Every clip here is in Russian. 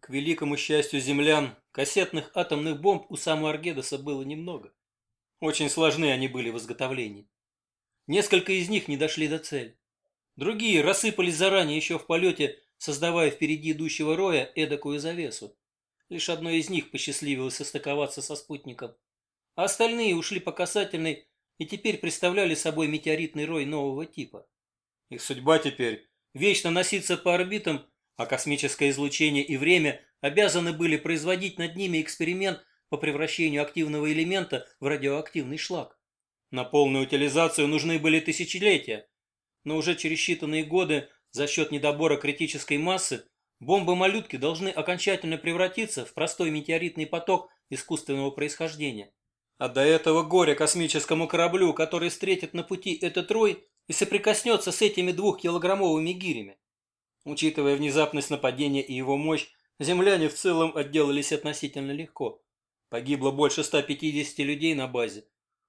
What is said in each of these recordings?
К великому счастью землян, кассетных атомных бомб у самого Аргедоса было немного. Очень сложны они были в изготовлении. Несколько из них не дошли до цели. Другие рассыпались заранее еще в полете, создавая впереди идущего роя эдакую завесу. Лишь одной из них посчастливилось состыковаться со спутником. А остальные ушли по касательной и теперь представляли собой метеоритный рой нового типа. Их судьба теперь вечно носиться по орбитам, а космическое излучение и время обязаны были производить над ними эксперимент по превращению активного элемента в радиоактивный шлак. На полную утилизацию нужны были тысячелетия, но уже через считанные годы за счет недобора критической массы бомбы-малютки должны окончательно превратиться в простой метеоритный поток искусственного происхождения. А до этого горя космическому кораблю, который встретит на пути этот рой и соприкоснется с этими двухкилограммовыми гирями. Учитывая внезапность нападения и его мощь, земляне в целом отделались относительно легко. Погибло больше 150 людей на базе.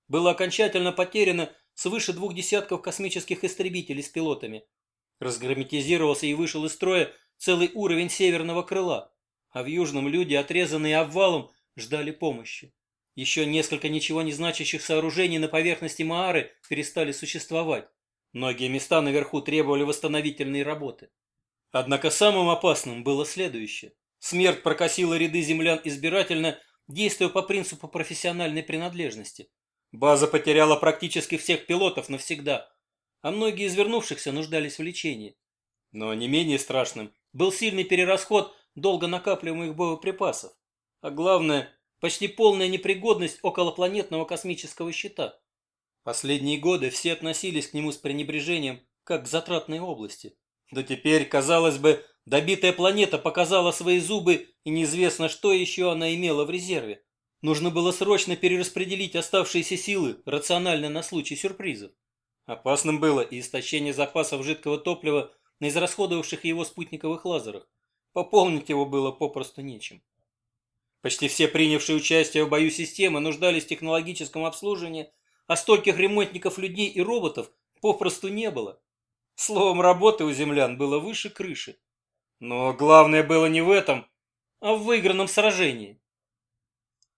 Было окончательно потеряно свыше двух десятков космических истребителей с пилотами. Разгерметизировался и вышел из строя целый уровень северного крыла, а в южном люди, отрезанные обвалом, ждали помощи. Еще несколько ничего не значащих сооружений на поверхности Маары перестали существовать. Многие места наверху требовали восстановительной работы. Однако самым опасным было следующее. Смерть прокосила ряды землян избирательно, действуя по принципу профессиональной принадлежности. База потеряла практически всех пилотов навсегда, а многие из вернувшихся нуждались в лечении. Но не менее страшным был сильный перерасход долго накапливаемых боеприпасов. А главное – почти полная непригодность околопланетного космического щита. Последние годы все относились к нему с пренебрежением, как к затратной области. Да теперь, казалось бы, добитая планета показала свои зубы, и неизвестно, что еще она имела в резерве. Нужно было срочно перераспределить оставшиеся силы рационально на случай сюрпризов. Опасным было и истощение запасов жидкого топлива на израсходовавших его спутниковых лазерах. Пополнить его было попросту нечем. Почти все принявшие участие в бою системы нуждались в технологическом обслуживании, а стольких ремонтников людей и роботов попросту не было. Словом, работы у землян было выше крыши. Но главное было не в этом, а в выигранном сражении.